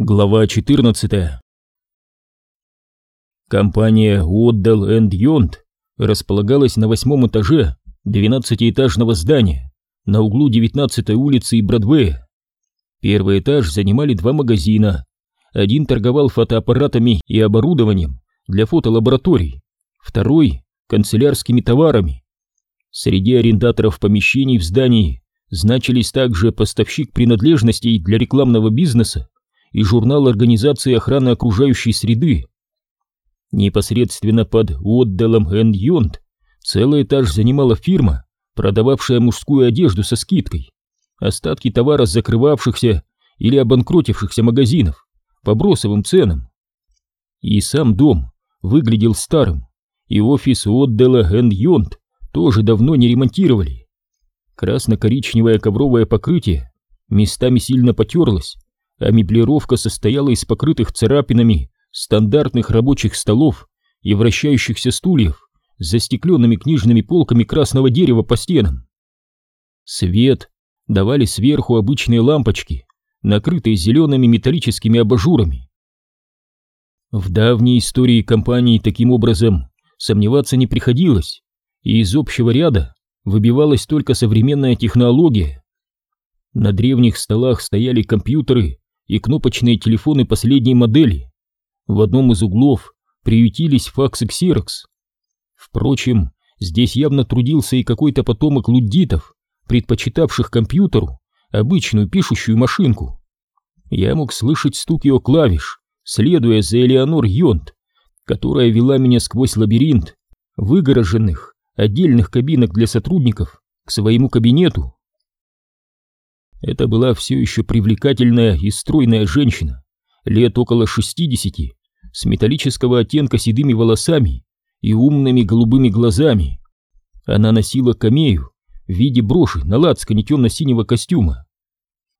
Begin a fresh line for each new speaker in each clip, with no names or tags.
Глава 14 Компания Уотдал энд Йонд располагалась на восьмом этаже двенадцатиэтажного здания на углу 19-й улицы и Бродвея. Первый этаж занимали два магазина. Один торговал фотоаппаратами и оборудованием для фотолабораторий, второй — канцелярскими товарами. Среди арендаторов помещений в здании значились также поставщик принадлежностей для рекламного бизнеса и журнал Организации охраны окружающей среды. Непосредственно под Уотделом энд Йонд целый этаж занимала фирма, продававшая мужскую одежду со скидкой, остатки товара закрывавшихся или обанкротившихся магазинов по бросовым ценам. И сам дом выглядел старым, и офис Уотдела энд Йонд тоже давно не ремонтировали. Красно-коричневое ковровое покрытие местами сильно потерлось, а меблировка состояла из покрытых царапинами стандартных рабочих столов и вращающихся стульев с застекленными книжными полками красного дерева по стенам. Свет давали сверху обычные лампочки, накрытые зелеными металлическими абажурами. В давней истории компании таким образом сомневаться не приходилось, и из общего ряда выбивалась только современная технология. На древних столах стояли компьютеры и кнопочные телефоны последней модели. В одном из углов приютились факс и ксерокс. Впрочем, здесь явно трудился и какой-то потомок луддитов, предпочитавших компьютеру обычную пишущую машинку. Я мог слышать стук ее клавиш, следуя за Элеонор Йонт, которая вела меня сквозь лабиринт выгороженных отдельных кабинок для сотрудников к своему кабинету. Это была все еще привлекательная и стройная женщина, лет около шестидесяти, с металлического оттенка седыми волосами и умными голубыми глазами. Она носила камею в виде броши на лацкане темно-синего костюма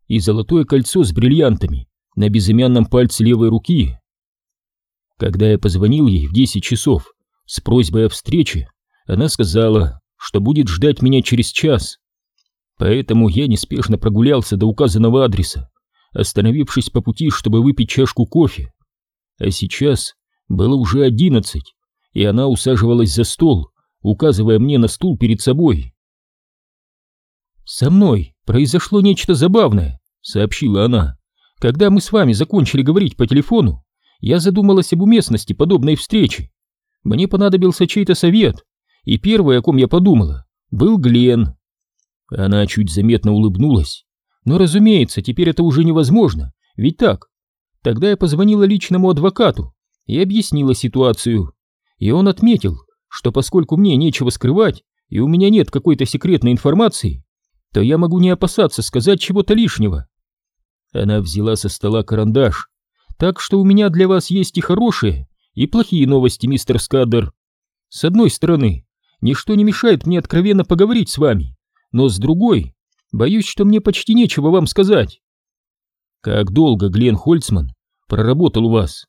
и золотое кольцо с бриллиантами на безымянном пальце левой руки. Когда я позвонил ей в десять часов с просьбой о встрече, она сказала, что будет ждать меня через час. Поэтому я неспешно прогулялся до указанного адреса, остановившись по пути, чтобы выпить чашку кофе. А сейчас было уже одиннадцать, и она усаживалась за стол, указывая мне на стул перед собой. «Со мной произошло нечто забавное», — сообщила она. «Когда мы с вами закончили говорить по телефону, я задумалась об уместности подобной встречи. Мне понадобился чей-то совет, и первый, о ком я подумала, был Глен. Она чуть заметно улыбнулась. Но, разумеется, теперь это уже невозможно, ведь так? Тогда я позвонила личному адвокату и объяснила ситуацию. И он отметил, что поскольку мне нечего скрывать, и у меня нет какой-то секретной информации, то я могу не опасаться сказать чего-то лишнего. Она взяла со стола карандаш. Так что у меня для вас есть и хорошие, и плохие новости, мистер Скаддер. С одной стороны, ничто не мешает мне откровенно поговорить с вами но с другой, боюсь, что мне почти нечего вам сказать. Как долго Глен Хольцман проработал у вас?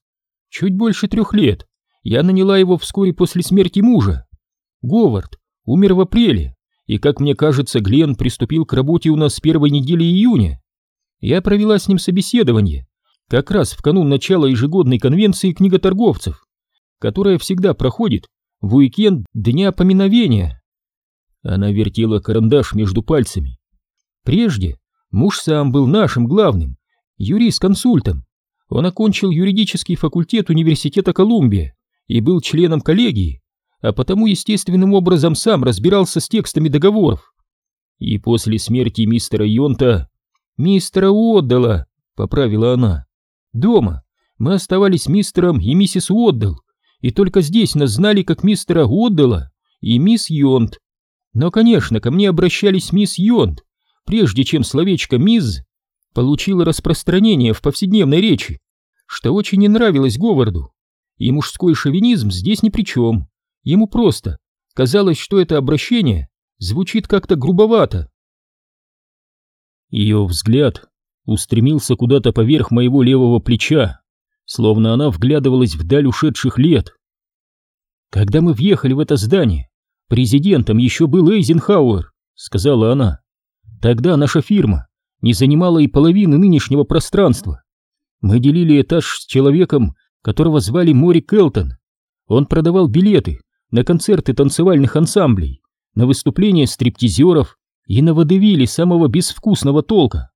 Чуть больше трех лет. Я наняла его вскоре после смерти мужа. Говард умер в апреле, и, как мне кажется, Глен приступил к работе у нас с первой недели июня. Я провела с ним собеседование, как раз в канун начала ежегодной конвенции книготорговцев, которая всегда проходит в уикенд Дня поминовения. Она вертела карандаш между пальцами. Прежде муж сам был нашим главным, юрист-консультом. Он окончил юридический факультет университета Колумбия и был членом коллегии, а потому естественным образом сам разбирался с текстами договоров. И после смерти мистера Йонта... «Мистера Уотдала», — поправила она. «Дома мы оставались мистером и миссис Уотдал, и только здесь нас знали как мистера Уотдала и мисс Йонт. Но, конечно, ко мне обращались мисс Йонд, прежде чем словечко «мисс» получило распространение в повседневной речи, что очень не нравилось Говарду. И мужской шовинизм здесь ни при чем. Ему просто казалось, что это обращение звучит как-то грубовато. Ее взгляд устремился куда-то поверх моего левого плеча, словно она вглядывалась вдаль ушедших лет. Когда мы въехали в это здание, Президентом еще был Эйзенхауэр, сказала она. Тогда наша фирма не занимала и половины нынешнего пространства. Мы делили этаж с человеком, которого звали Мори Келтон. Он продавал билеты на концерты танцевальных ансамблей, на выступления стриптизеров и на водевили самого безвкусного толка.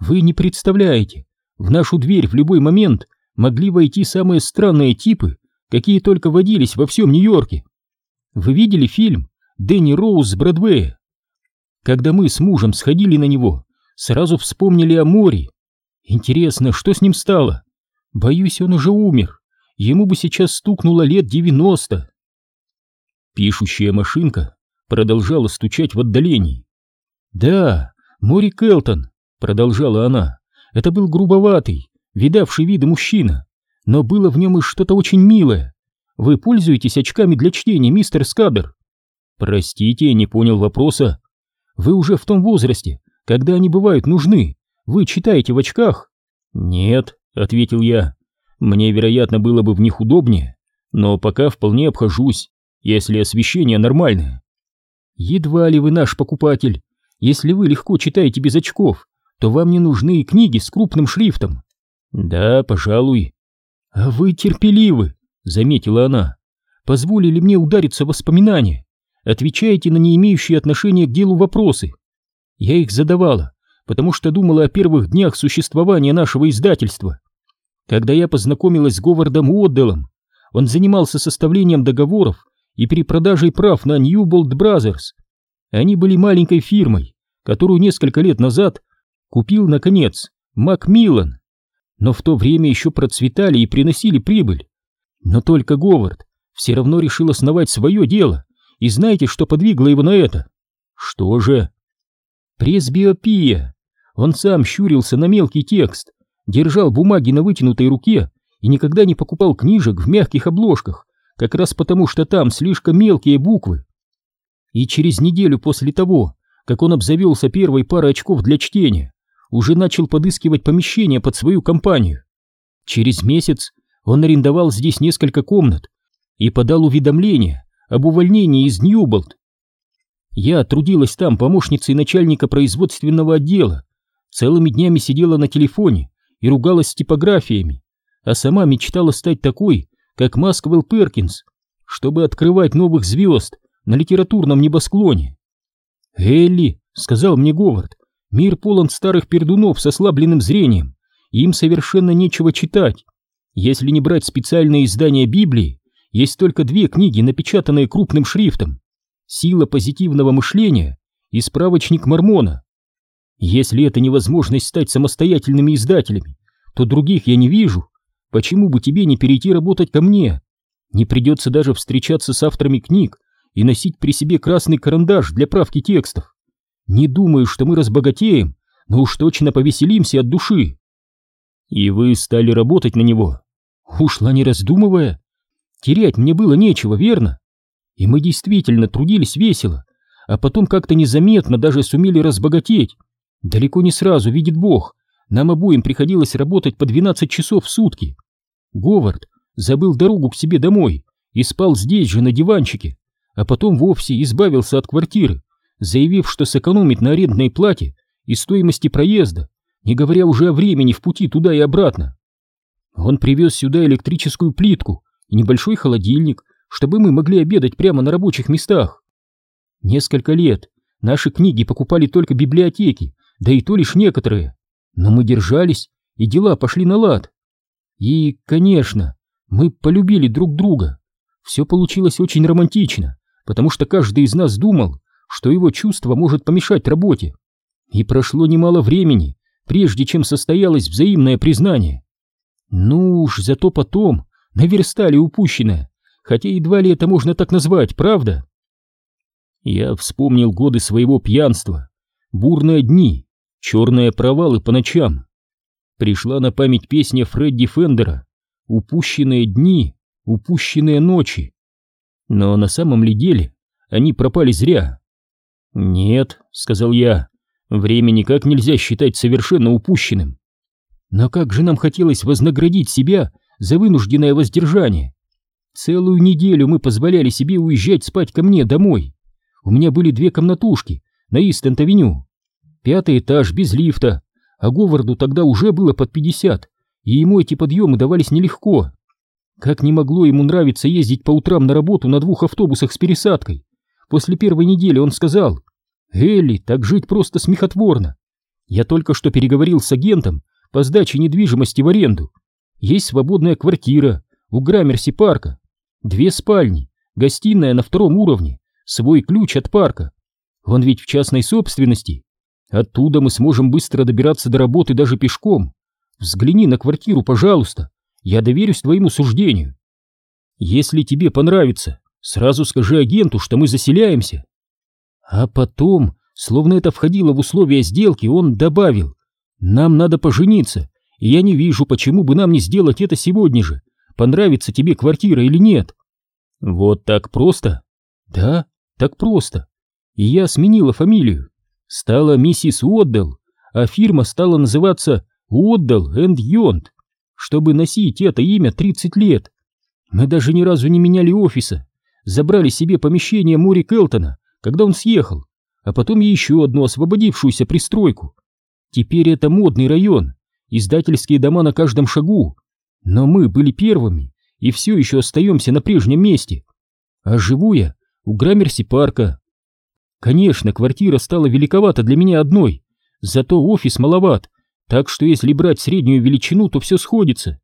Вы не представляете, в нашу дверь в любой момент могли войти самые странные типы, какие только водились во всем Нью-Йорке. Вы видели фильм «Дэнни Роуз с Бродвея»? Когда мы с мужем сходили на него, сразу вспомнили о море. Интересно, что с ним стало? Боюсь, он уже умер. Ему бы сейчас стукнуло лет девяносто. Пишущая машинка продолжала стучать в отдалении. «Да, Мори Келтон», — продолжала она, — «это был грубоватый, видавший виды мужчина, но было в нем и что-то очень милое. Вы пользуетесь очками для чтения, мистер Скадер?» «Простите, не понял вопроса. Вы уже в том возрасте, когда они бывают нужны. Вы читаете в очках?» «Нет», — ответил я. «Мне, вероятно, было бы в них удобнее, но пока вполне обхожусь, если освещение нормальное». «Едва ли вы наш покупатель. Если вы легко читаете без очков, то вам не нужны и книги с крупным шрифтом». «Да, пожалуй». «А вы терпеливы», — заметила она. «Позволили мне удариться в воспоминания. Отвечаете на не имеющие отношения к делу вопросы. Я их задавала, потому что думала о первых днях существования нашего издательства. Когда я познакомилась с Говардом Уодделом, он занимался составлением договоров и перепродажей прав на Newbold Brothers. Они были маленькой фирмой, которую несколько лет назад купил, наконец, Макмиллан. Но в то время еще процветали и приносили прибыль. Но только Говард все равно решил основать свое дело, и знаете, что подвигло его на это? Что же? Пресбиопия. Он сам щурился на мелкий текст, держал бумаги на вытянутой руке и никогда не покупал книжек в мягких обложках, как раз потому, что там слишком мелкие буквы. И через неделю после того, как он обзавелся первой парой очков для чтения, уже начал подыскивать помещение под свою компанию. Через месяц он арендовал здесь несколько комнат и подал уведомление об увольнении из Ньюболт. Я трудилась там помощницей начальника производственного отдела, целыми днями сидела на телефоне и ругалась с типографиями, а сама мечтала стать такой, как Масквелл Перкинс, чтобы открывать новых звезд на литературном небосклоне. «Элли», — сказал мне Говард, — «мир полон старых пердунов с ослабленным зрением, им совершенно нечего читать. Если не брать специальное издание Библии, есть только две книги, напечатанные крупным шрифтом. «Сила позитивного мышления» и «Справочник Мормона». Если это невозможность стать самостоятельными издателями, то других я не вижу. Почему бы тебе не перейти работать ко мне? Не придется даже встречаться с авторами книг и носить при себе красный карандаш для правки текстов. Не думаю, что мы разбогатеем, но уж точно повеселимся от души. И вы стали работать на него? Ушла не раздумывая. Терять мне было нечего, верно? И мы действительно трудились весело, а потом как-то незаметно даже сумели разбогатеть. Далеко не сразу, видит Бог, нам обоим приходилось работать по 12 часов в сутки. Говард забыл дорогу к себе домой и спал здесь же на диванчике, а потом вовсе избавился от квартиры, заявив, что сэкономит на арендной плате и стоимости проезда, не говоря уже о времени в пути туда и обратно. Он привез сюда электрическую плитку и небольшой холодильник, чтобы мы могли обедать прямо на рабочих местах. Несколько лет наши книги покупали только библиотеки, да и то лишь некоторые. Но мы держались, и дела пошли на лад. И, конечно, мы полюбили друг друга. Все получилось очень романтично, потому что каждый из нас думал, что его чувство может помешать работе. И прошло немало времени, прежде чем состоялось взаимное признание. Ну уж, зато потом наверстали упущенное, хотя едва ли это можно так назвать, правда? Я вспомнил годы своего пьянства, бурные дни, черные провалы по ночам. Пришла на память песня Фредди Фендера «Упущенные дни, упущенные ночи». Но на самом ли деле они пропали зря? «Нет», — сказал я, — «время никак нельзя считать совершенно упущенным». Но как же нам хотелось вознаградить себя за вынужденное воздержание. Целую неделю мы позволяли себе уезжать спать ко мне домой. У меня были две комнатушки на Истент-авеню. Пятый этаж без лифта, а Говарду тогда уже было под пятьдесят, и ему эти подъемы давались нелегко. Как не могло ему нравиться ездить по утрам на работу на двух автобусах с пересадкой. После первой недели он сказал, «Элли, так жить просто смехотворно. Я только что переговорил с агентом по сдаче недвижимости в аренду. Есть свободная квартира у Граммерси парка, две спальни, гостиная на втором уровне, свой ключ от парка. Он ведь в частной собственности. Оттуда мы сможем быстро добираться до работы даже пешком. Взгляни на квартиру, пожалуйста. Я доверюсь твоему суждению. Если тебе понравится, сразу скажи агенту, что мы заселяемся. А потом, словно это входило в условия сделки, он добавил, нам надо пожениться, и я не вижу, почему бы нам не сделать это сегодня же, понравится тебе квартира или нет. Вот так просто? Да, так просто. И я сменила фамилию. Стала миссис Уотдел, а фирма стала называться Уотдел энд Йонд, чтобы носить это имя 30 лет. Мы даже ни разу не меняли офиса. Забрали себе помещение Мори Келтона, когда он съехал, а потом еще одну освободившуюся пристройку. Теперь это модный район, издательские дома на каждом шагу. Но мы были первыми и все еще остаемся на прежнем месте. А живу я у Граммерси парка. Конечно, квартира стала великовата для меня одной, зато офис маловат, так что если брать среднюю величину, то все сходится.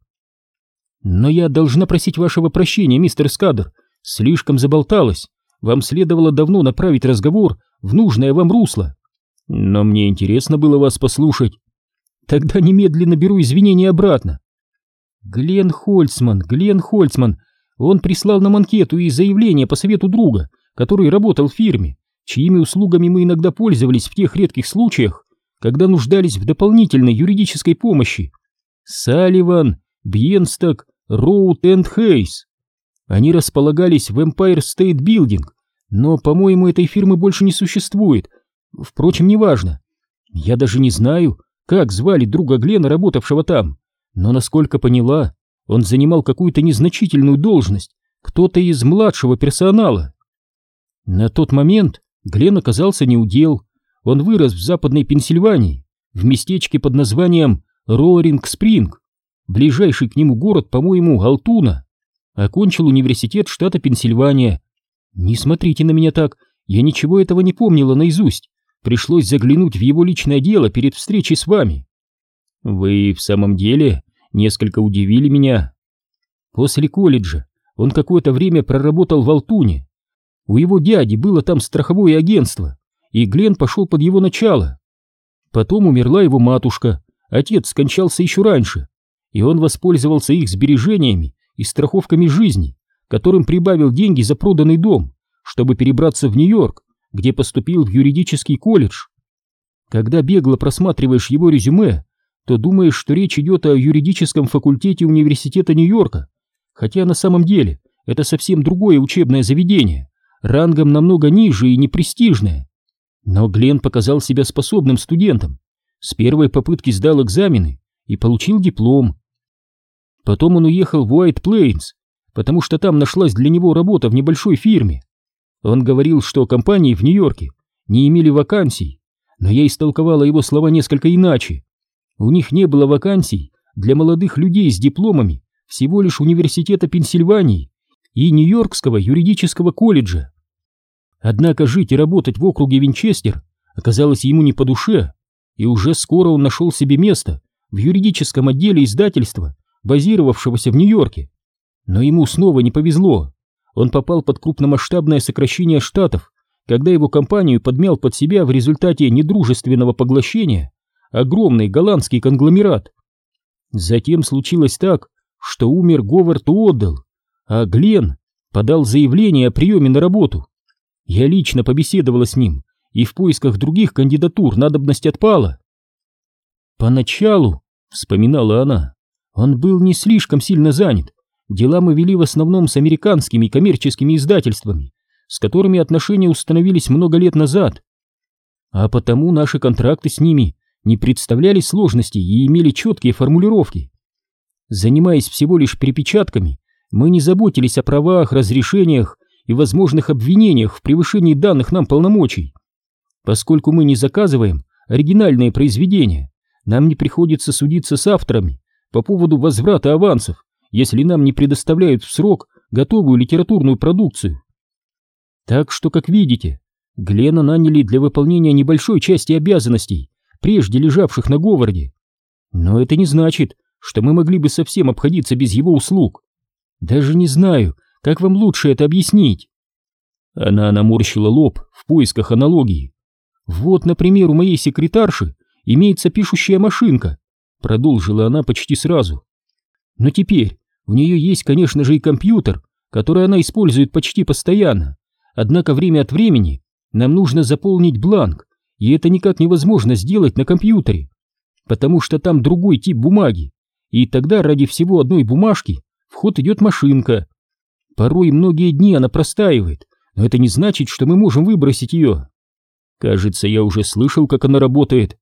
Но я должна просить вашего прощения, мистер Скадер, слишком заболталась. Вам следовало давно направить разговор в нужное вам русло. Но мне интересно было вас послушать. Тогда немедленно беру извинения обратно. Глен Хольцман, Глен Хольцман, он прислал нам анкету и заявление по совету друга, который работал в фирме, чьими услугами мы иногда пользовались в тех редких случаях, когда нуждались в дополнительной юридической помощи. Салливан, Бьенсток, Роуд энд Хейс. Они располагались в Empire State Building, но, по-моему, этой фирмы больше не существует. Впрочем, неважно. Я даже не знаю, как звали друга Глена, работавшего там, но, насколько поняла, он занимал какую-то незначительную должность, кто-то из младшего персонала. На тот момент Глен оказался неудел. Он вырос в западной Пенсильвании, в местечке под названием Роаринг-Спринг. Ближайший к нему город, по-моему, Алтуна. Окончил университет штата Пенсильвания. Не смотрите на меня так, я ничего этого не помнила наизусть. Пришлось заглянуть в его личное дело перед встречей с вами. Вы в самом деле несколько удивили меня. После колледжа он какое-то время проработал в Алтуне. У его дяди было там страховое агентство, и Глен пошел под его начало. Потом умерла его матушка, отец скончался еще раньше, и он воспользовался их сбережениями и страховками жизни, которым прибавил деньги за проданный дом, чтобы перебраться в Нью-Йорк, где поступил в юридический колледж. Когда бегло просматриваешь его резюме, то думаешь, что речь идет о юридическом факультете университета Нью-Йорка, хотя на самом деле это совсем другое учебное заведение, рангом намного ниже и непрестижное. Но Глен показал себя способным студентом, с первой попытки сдал экзамены и получил диплом. Потом он уехал в Уайт Плейнс, потому что там нашлась для него работа в небольшой фирме. Он говорил, что компании в Нью-Йорке не имели вакансий, но я истолковала его слова несколько иначе. У них не было вакансий для молодых людей с дипломами всего лишь университета Пенсильвании и Нью-Йоркского юридического колледжа. Однако жить и работать в округе Винчестер оказалось ему не по душе, и уже скоро он нашел себе место в юридическом отделе издательства, базировавшегося в Нью-Йорке. Но ему снова не повезло. Он попал под крупномасштабное сокращение штатов, когда его компанию подмял под себя в результате недружественного поглощения огромный голландский конгломерат. Затем случилось так, что умер Говард Уоддл, а Глен подал заявление о приеме на работу. Я лично побеседовала с ним, и в поисках других кандидатур надобность отпала. Поначалу, вспоминала она, он был не слишком сильно занят, Дела мы вели в основном с американскими коммерческими издательствами, с которыми отношения установились много лет назад. А потому наши контракты с ними не представляли сложностей и имели четкие формулировки. Занимаясь всего лишь перепечатками, мы не заботились о правах, разрешениях и возможных обвинениях в превышении данных нам полномочий. Поскольку мы не заказываем оригинальные произведения, нам не приходится судиться с авторами, по поводу возврата авансов, если нам не предоставляют в срок готовую литературную продукцию. Так что, как видите, Глена наняли для выполнения небольшой части обязанностей, прежде лежавших на Говарде. Но это не значит, что мы могли бы совсем обходиться без его услуг. Даже не знаю, как вам лучше это объяснить. Она наморщила лоб в поисках аналогии. Вот, например, у моей секретарши имеется пишущая машинка, продолжила она почти сразу. Но теперь у нее есть, конечно же, и компьютер, который она использует почти постоянно. Однако время от времени нам нужно заполнить бланк, и это никак невозможно сделать на компьютере, потому что там другой тип бумаги, и тогда ради всего одной бумажки в ход идет машинка. Порой многие дни она простаивает, но это не значит, что мы можем выбросить ее. Кажется, я уже слышал, как она работает.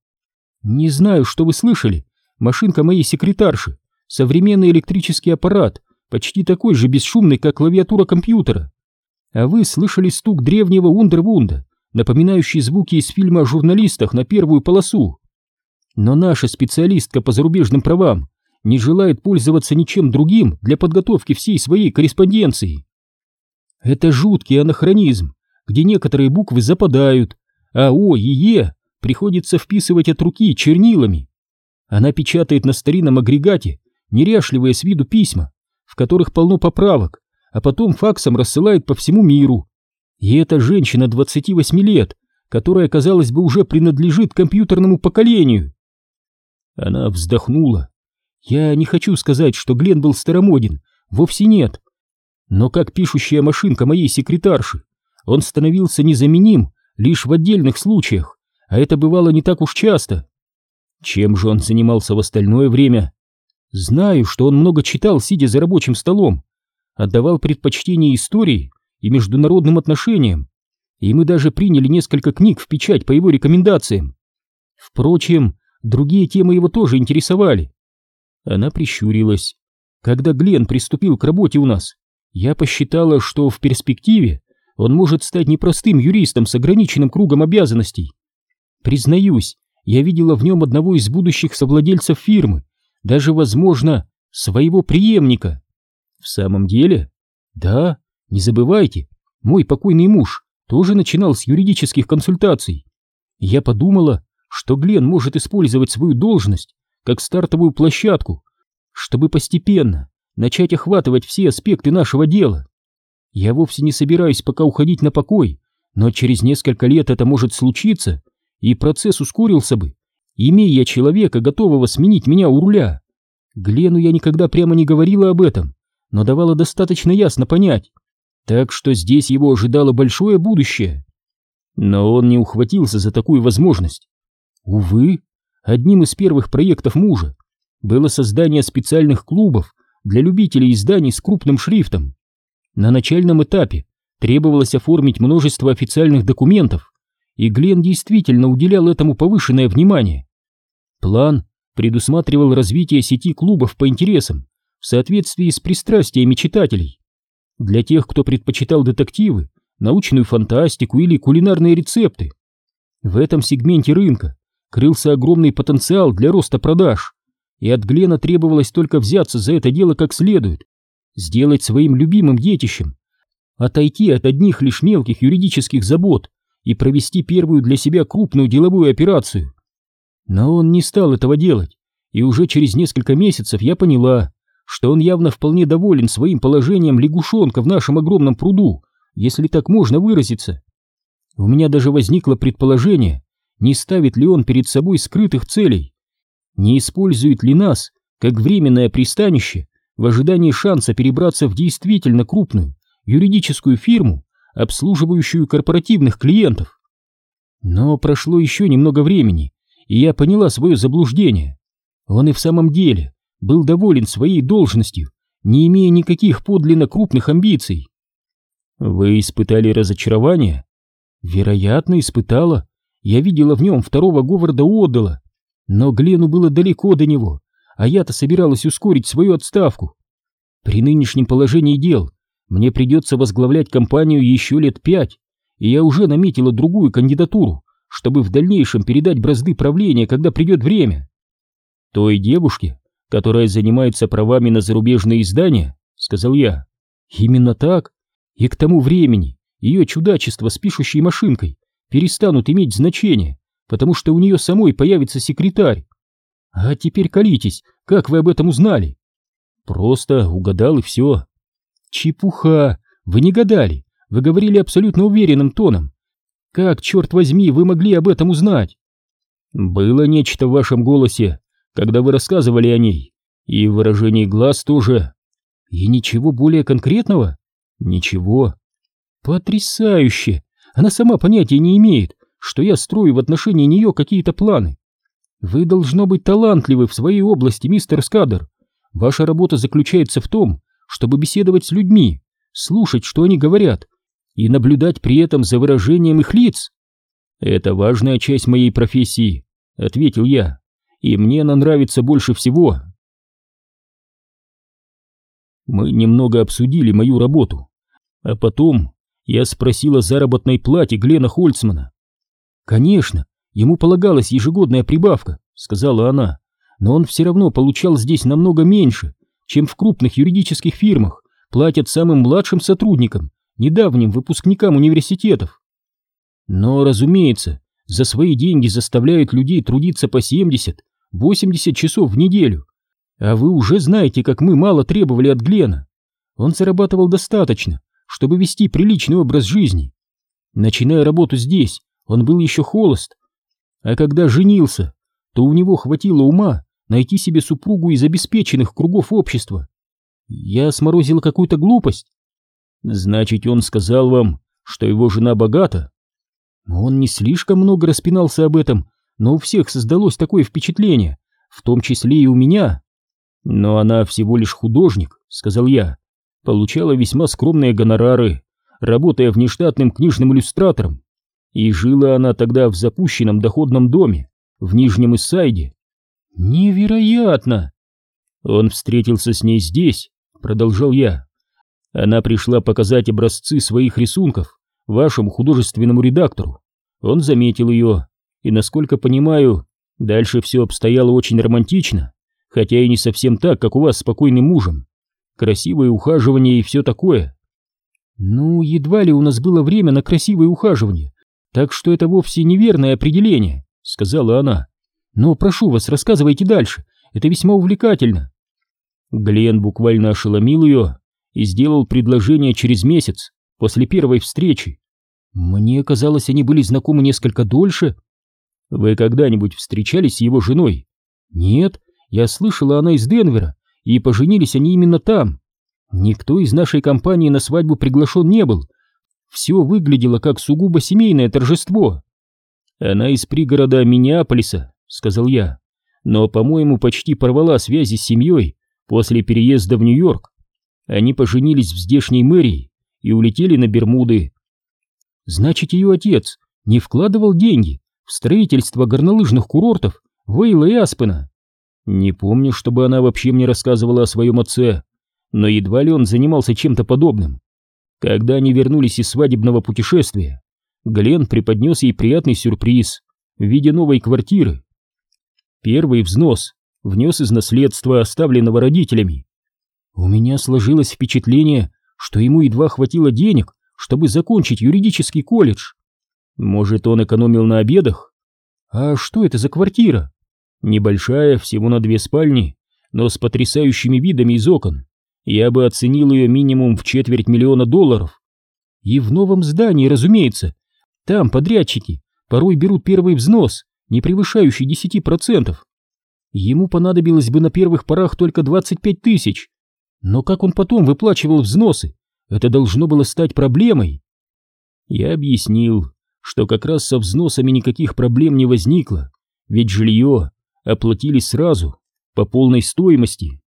Не знаю, что вы слышали. Машинка моей секретарши. Современный электрический аппарат, почти такой же бесшумный, как клавиатура компьютера. А вы слышали стук древнего Ундервунда, напоминающий звуки из фильма о журналистах на первую полосу. Но наша специалистка по зарубежным правам не желает пользоваться ничем другим для подготовки всей своей корреспонденции. Это жуткий анахронизм, где некоторые буквы западают, а О и Е приходится вписывать от руки чернилами. Она печатает на старинном агрегате неряшливые с виду письма, в которых полно поправок, а потом факсом рассылает по всему миру. И эта женщина 28 лет, которая, казалось бы, уже принадлежит компьютерному поколению. Она вздохнула. Я не хочу сказать, что Глен был старомоден, вовсе нет. Но как пишущая машинка моей секретарши, он становился незаменим лишь в отдельных случаях, а это бывало не так уж часто. Чем же он занимался в остальное время? Знаю, что он много читал, сидя за рабочим столом, отдавал предпочтение истории и международным отношениям, и мы даже приняли несколько книг в печать по его рекомендациям. Впрочем, другие темы его тоже интересовали. Она прищурилась. Когда Глен приступил к работе у нас, я посчитала, что в перспективе он может стать непростым юристом с ограниченным кругом обязанностей. Признаюсь, я видела в нем одного из будущих совладельцев фирмы, даже, возможно, своего преемника. В самом деле? Да, не забывайте, мой покойный муж тоже начинал с юридических консультаций. Я подумала, что Глен может использовать свою должность как стартовую площадку, чтобы постепенно начать охватывать все аспекты нашего дела. Я вовсе не собираюсь пока уходить на покой, но через несколько лет это может случиться, и процесс ускорился бы, имея человека, готового сменить меня у руля. Глену я никогда прямо не говорила об этом, но давала достаточно ясно понять, так что здесь его ожидало большое будущее. Но он не ухватился за такую возможность. Увы, одним из первых проектов мужа было создание специальных клубов для любителей изданий с крупным шрифтом. На начальном этапе требовалось оформить множество официальных документов, и Глен действительно уделял этому повышенное внимание. План предусматривал развитие сети клубов по интересам в соответствии с пристрастиями читателей. Для тех, кто предпочитал детективы, научную фантастику или кулинарные рецепты. В этом сегменте рынка крылся огромный потенциал для роста продаж, и от Глена требовалось только взяться за это дело как следует, сделать своим любимым детищем, отойти от одних лишь мелких юридических забот и провести первую для себя крупную деловую операцию. Но он не стал этого делать, и уже через несколько месяцев я поняла, что он явно вполне доволен своим положением лягушонка в нашем огромном пруду, если так можно выразиться. У меня даже возникло предположение, не ставит ли он перед собой скрытых целей, не использует ли нас как временное пристанище в ожидании шанса перебраться в действительно крупную юридическую фирму, обслуживающую корпоративных клиентов. Но прошло еще немного времени, и я поняла свое заблуждение. Он и в самом деле был доволен своей должностью, не имея никаких подлинно крупных амбиций. Вы испытали разочарование? Вероятно, испытала. Я видела в нем второго Говарда Уоддела, но Глену было далеко до него, а я-то собиралась ускорить свою отставку. При нынешнем положении дел мне придется возглавлять компанию еще лет пять, и я уже наметила другую кандидатуру, чтобы в дальнейшем передать бразды правления, когда придет время. Той девушке, которая занимается правами на зарубежные издания?» — сказал я. «Именно так. И к тому времени ее чудачество с пишущей машинкой перестанут иметь значение, потому что у нее самой появится секретарь. А теперь колитесь, как вы об этом узнали?» «Просто угадал и все». «Чепуха! Вы не гадали, вы говорили абсолютно уверенным тоном. Как, черт возьми, вы могли об этом узнать?» «Было нечто в вашем голосе, когда вы рассказывали о ней, и в выражении глаз тоже. И ничего более конкретного? Ничего. Потрясающе! Она сама понятия не имеет, что я строю в отношении нее какие-то планы. Вы должно быть талантливы в своей области, мистер Скадер. Ваша работа заключается в том, чтобы беседовать с людьми, слушать, что они говорят, и наблюдать при этом за выражением их лиц. Это важная часть моей профессии, ответил я и мне она нравится больше всего. Мы немного обсудили мою работу, а потом я спросил о заработной плате Глена Хольцмана. «Конечно, ему полагалась ежегодная прибавка», — сказала она, «но он все равно получал здесь намного меньше, чем в крупных юридических фирмах платят самым младшим сотрудникам, недавним выпускникам университетов. Но, разумеется, за свои деньги заставляют людей трудиться по 70, 80 часов в неделю. А вы уже знаете, как мы мало требовали от Глена. Он зарабатывал достаточно, чтобы вести приличный образ жизни. Начиная работу здесь, он был еще холост. А когда женился, то у него хватило ума найти себе супругу из обеспеченных кругов общества. Я сморозил какую-то глупость. Значит, он сказал вам, что его жена богата? Он не слишком много распинался об этом, но у всех создалось такое впечатление, в том числе и у меня. Но она всего лишь художник, сказал я, получала весьма скромные гонорары, работая внештатным книжным иллюстратором. И жила она тогда в запущенном доходном доме в Нижнем Иссайде. Невероятно! Он встретился с ней здесь, продолжал я. Она пришла показать образцы своих рисунков вашему художественному редактору. Он заметил ее и, насколько понимаю, дальше все обстояло очень романтично, хотя и не совсем так, как у вас с покойным мужем. Красивое ухаживание и все такое. Ну, едва ли у нас было время на красивое ухаживание, так что это вовсе неверное определение, сказала она. Но прошу вас, рассказывайте дальше, это весьма увлекательно. Глен буквально ошеломил ее и сделал предложение через месяц, после первой встречи. Мне казалось, они были знакомы несколько дольше. Вы когда-нибудь встречались с его женой? Нет, я слышала, она из Денвера, и поженились они именно там. Никто из нашей компании на свадьбу приглашен не был. Все выглядело как сугубо семейное торжество. Она из пригорода Миннеаполиса, сказал я, но, по-моему, почти порвала связи с семьей после переезда в Нью-Йорк. Они поженились в здешней мэрии и улетели на Бермуды. Значит, ее отец не вкладывал деньги в строительство горнолыжных курортов Вейла и Аспена. Не помню, чтобы она вообще мне рассказывала о своем отце, но едва ли он занимался чем-то подобным. Когда они вернулись из свадебного путешествия, Глен преподнес ей приятный сюрприз в виде новой квартиры. Первый взнос внес из наследства, оставленного родителями. У меня сложилось впечатление, что ему едва хватило денег, чтобы закончить юридический колледж. Может, он экономил на обедах? А что это за квартира? Небольшая, всего на две спальни, но с потрясающими видами из окон. Я бы оценил ее минимум в четверть миллиона долларов. И в новом здании, разумеется. Там подрядчики порой берут первый взнос, не превышающий 10%. Ему понадобилось бы на первых порах только 25 тысяч. Но как он потом выплачивал взносы, это должно было стать проблемой. Я объяснил, что как раз со взносами никаких проблем не возникло, ведь жилье оплатили сразу, по полной стоимости.